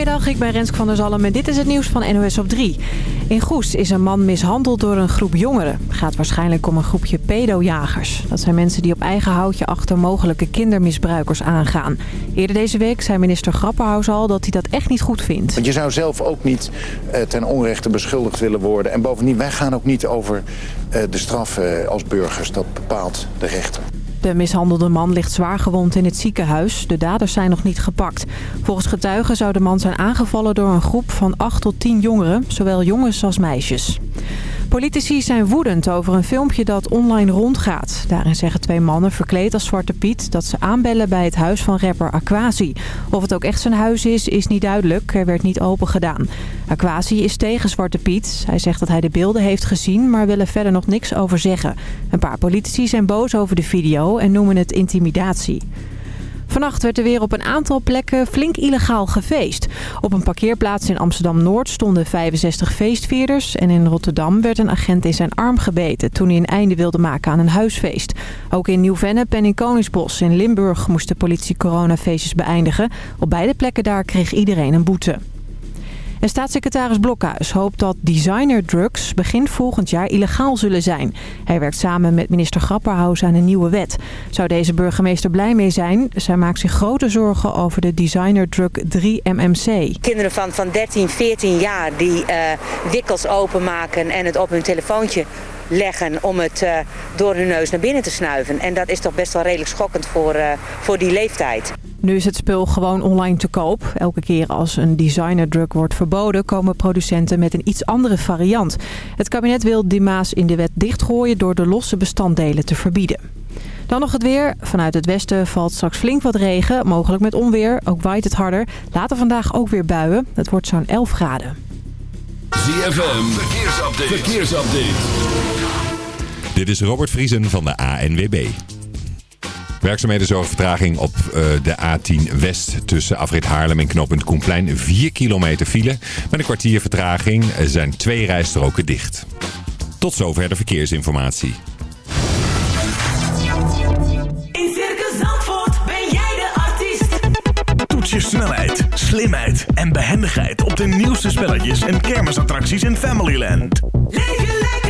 Goedemiddag, ik ben Rensk van der Zalm en dit is het nieuws van NOS op 3. In Goes is een man mishandeld door een groep jongeren. Het gaat waarschijnlijk om een groepje pedojagers. Dat zijn mensen die op eigen houtje achter mogelijke kindermisbruikers aangaan. Eerder deze week zei minister Grapperhaus al dat hij dat echt niet goed vindt. Want je zou zelf ook niet uh, ten onrechte beschuldigd willen worden. En bovendien, wij gaan ook niet over uh, de straf uh, als burgers. Dat bepaalt de rechter. De mishandelde man ligt zwaar gewond in het ziekenhuis. De daders zijn nog niet gepakt. Volgens getuigen zou de man zijn aangevallen door een groep van 8 tot 10 jongeren, zowel jongens als meisjes. Politici zijn woedend over een filmpje dat online rondgaat. Daarin zeggen twee mannen verkleed als Zwarte Piet dat ze aanbellen bij het huis van rapper Aquasi. Of het ook echt zijn huis is, is niet duidelijk. Er werd niet open gedaan. Aquasi is tegen Zwarte Piet. Hij zegt dat hij de beelden heeft gezien, maar wil er verder nog niks over zeggen. Een paar politici zijn boos over de video en noemen het intimidatie. Vannacht werd er weer op een aantal plekken flink illegaal gefeest. Op een parkeerplaats in Amsterdam-Noord stonden 65 feestvierders... en in Rotterdam werd een agent in zijn arm gebeten... toen hij een einde wilde maken aan een huisfeest. Ook in Nieuw-Vennep en in Koningsbos in Limburg moest de politie coronafeestjes beëindigen. Op beide plekken daar kreeg iedereen een boete. En staatssecretaris Blokhuis hoopt dat designerdrugs begin volgend jaar illegaal zullen zijn. Hij werkt samen met minister Grapperhaus aan een nieuwe wet. Zou deze burgemeester blij mee zijn? Zij maakt zich grote zorgen over de designerdrug 3-MMC. Kinderen van, van 13, 14 jaar die uh, wikkels openmaken en het op hun telefoontje leggen om het uh, door hun neus naar binnen te snuiven. En dat is toch best wel redelijk schokkend voor, uh, voor die leeftijd. Nu is het spul gewoon online te koop. Elke keer als een designerdrug wordt verboden... komen producenten met een iets andere variant. Het kabinet wil die maas in de wet dichtgooien... door de losse bestanddelen te verbieden. Dan nog het weer. Vanuit het westen valt straks flink wat regen. Mogelijk met onweer. Ook waait het harder. Later vandaag ook weer buien. Het wordt zo'n 11 graden. ZFM. Verkeersupdate. Verkeersupdate. Dit is Robert Vriesen van de ANWB. Werkzaamheden zorgen vertraging op uh, de A10 West tussen Afrit Haarlem en knooppunt Koenplein. 4 kilometer file. Met een kwartier vertraging zijn twee rijstroken dicht. Tot zover de verkeersinformatie. In Circus Zandvoort ben jij de artiest. Toets je snelheid, slimheid en behendigheid op de nieuwste spelletjes en kermisattracties in Familyland. Leef lekker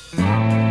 Thank you.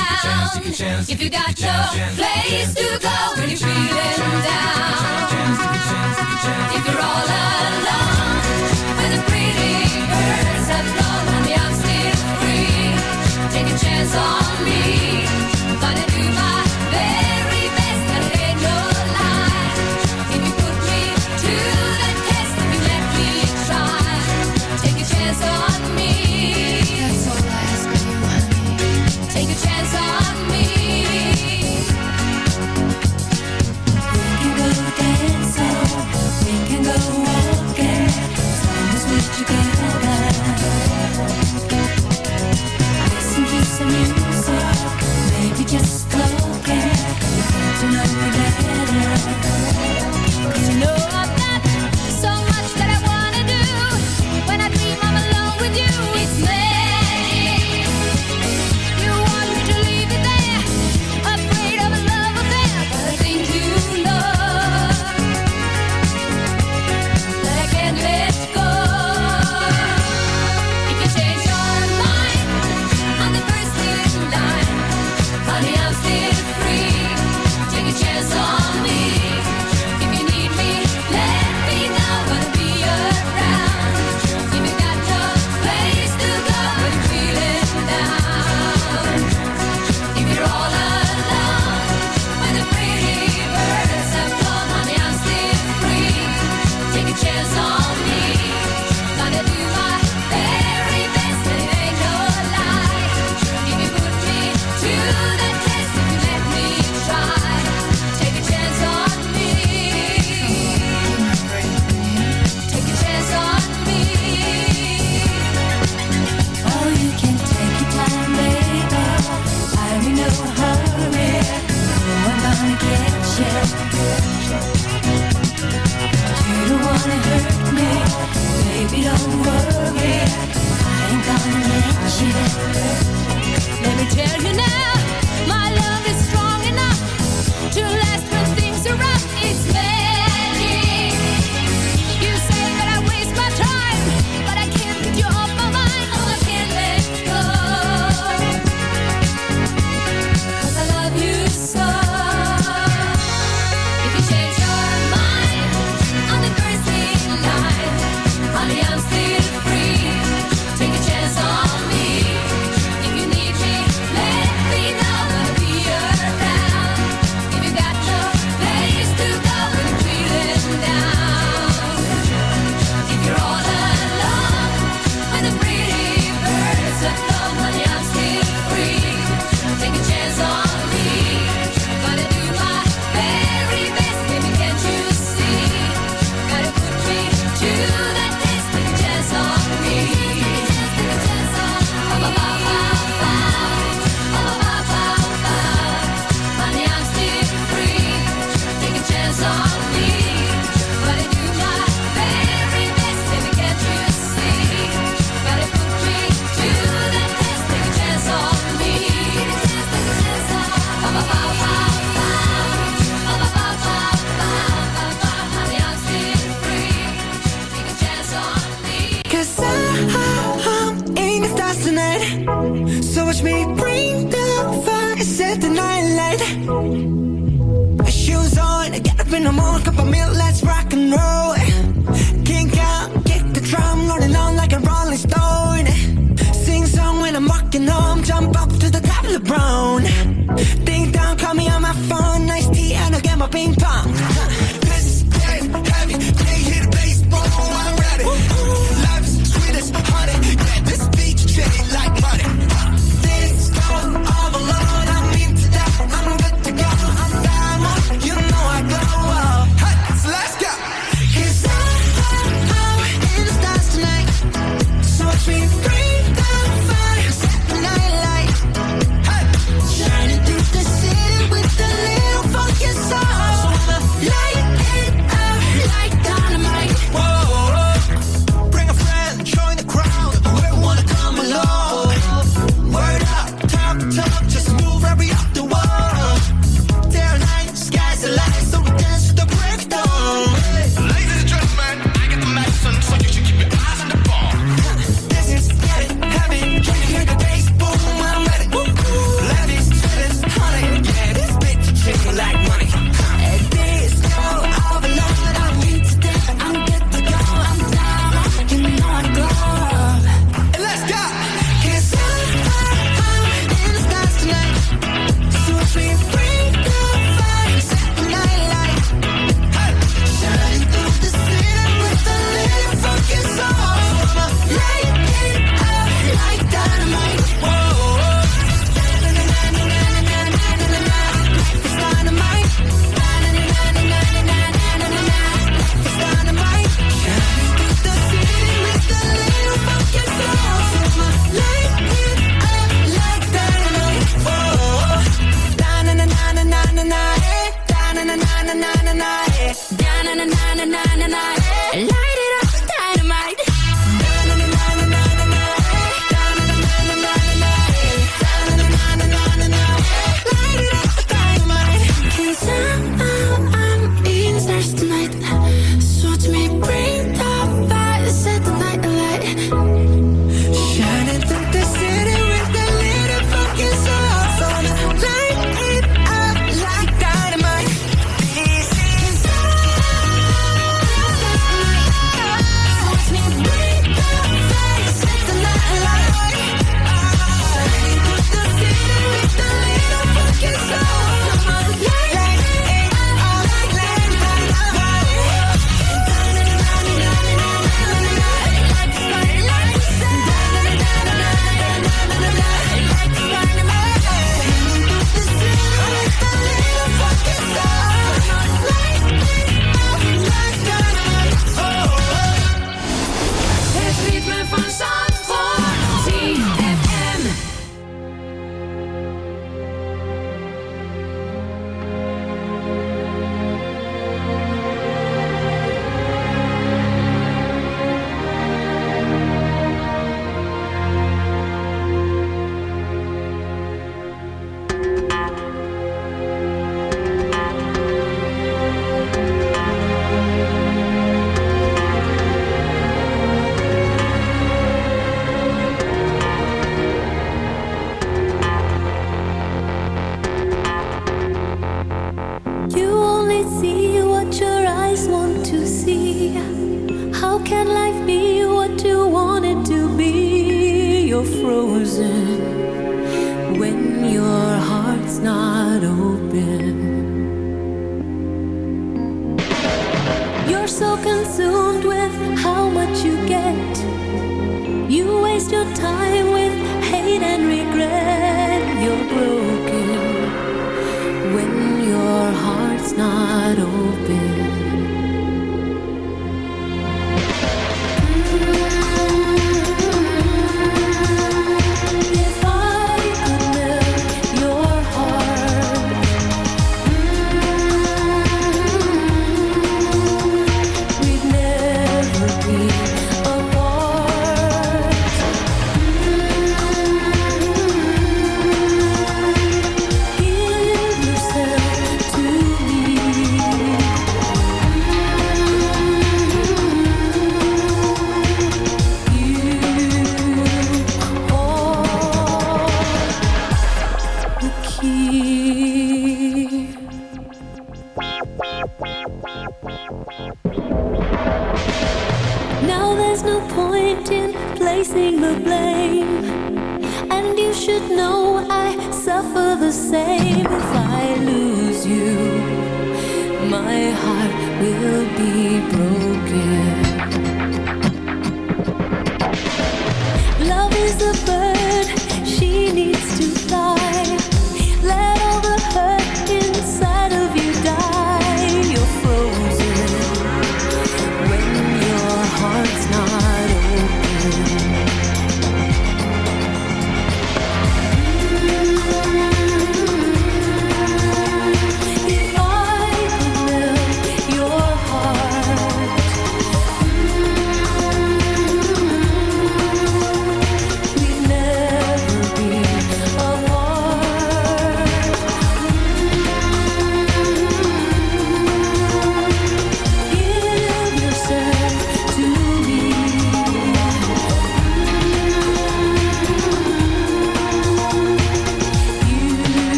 down. If you got no place to go when you're feeling down. If you're all alone when the pretty birds have flown and I'm still free, take a chance on me. tonight.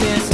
Yes.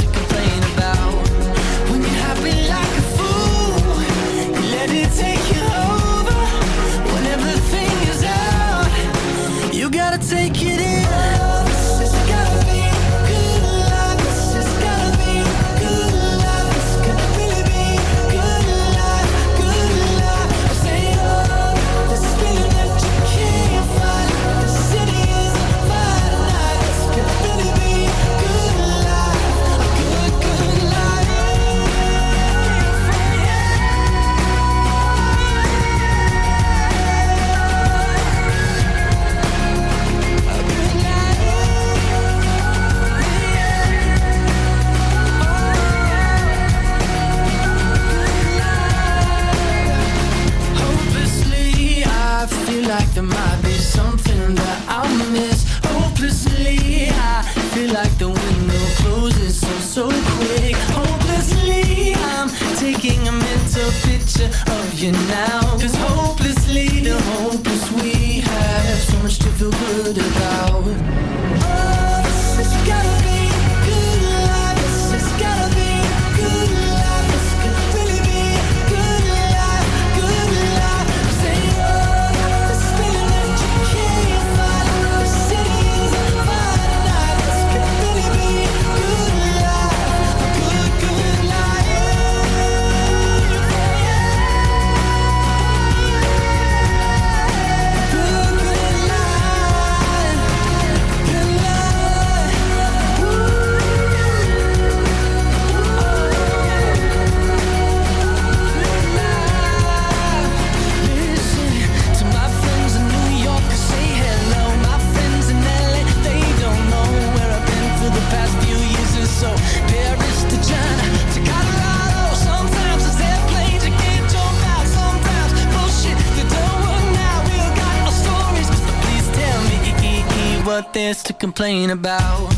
There's to complain about.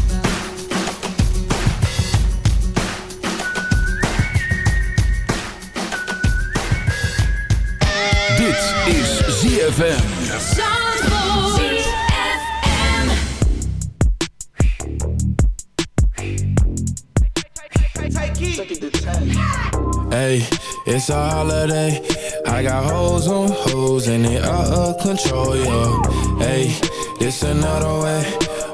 Dit is ZFM. Hey, it's a holiday. I got hoes on hoes and they out of control, yo. Hey, it's another way.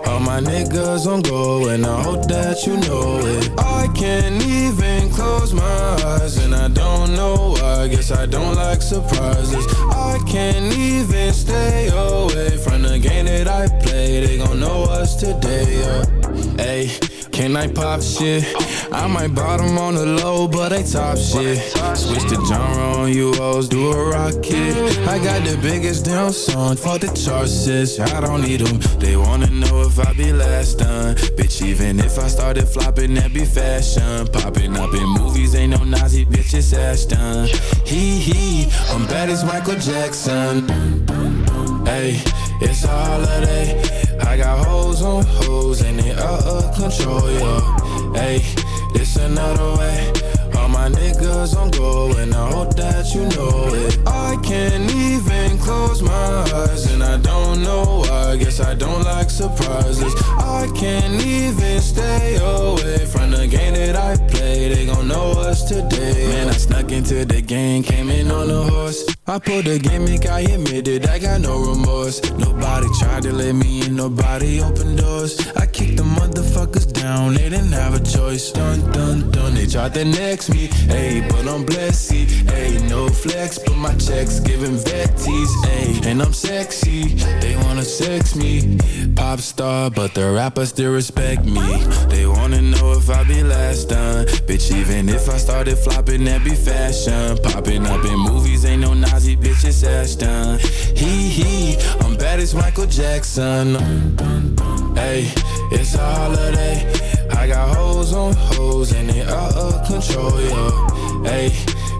All my niggas on go and I hope that you know it. I can't even close my eyes and I don't know why. Guess I don't like surprises. I can't even stay away from the game that I play. They gon' know us today, yeah. Hey. Can I pop shit? I might bottom on the low, but I top shit. Switch the genre on you hoes, do a rocket. I got the biggest damn song for the charts. I don't need them. They wanna know if I be last done. Bitch, even if I started flopping, that be fashion. Popping up in movies, ain't no Nazi bitches ass done. Hee hee, I'm bad as Michael Jackson. Hey, it's a holiday. I got hoes on hoes and they out of control, yo. Hey, this another way. All my niggas on go and I hope that you know it. I can't even close my eyes and I don't know why. Guess I don't like surprises. I can't even stay away from the game that I play. They gon' know us today. Man, I snuck into the game, came in on a horse. I pulled the gimmick, I admit it, I got no remorse. Nobody tried to let me in, nobody opened doors. I kicked the motherfuckers down, they didn't have a choice. Dun dun dun, they tried to next me, ayy, but I'm blessed, see, ayy, no flex, but my checks giving vetties, ayy, and I'm sexy. They wanna sex me, pop star, but the rappers still respect me. They wanna know if I be last done, bitch. Even if I started flopping, that be fashion. Popping up in movies, ain't no Nazi bitches ass done. Hee hee, I'm bad as Michael Jackson. Hey, it's a holiday. I got hoes on hoes and they out of control, yo. Hey,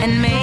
and make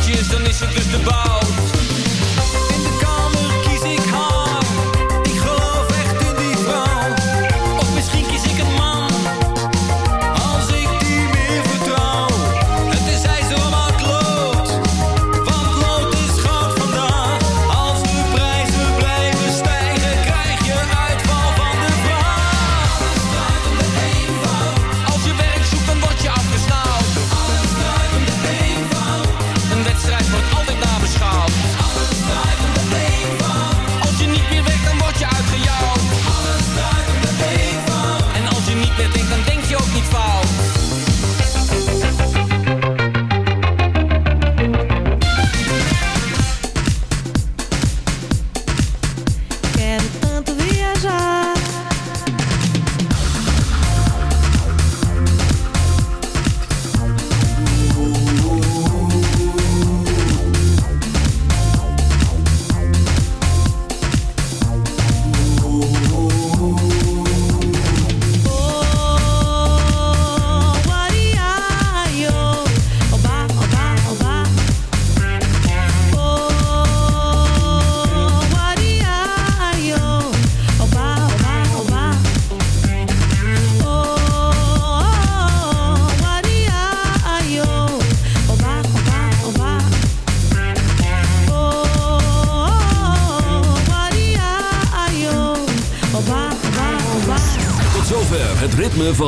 pootjes, dan is het dus de bout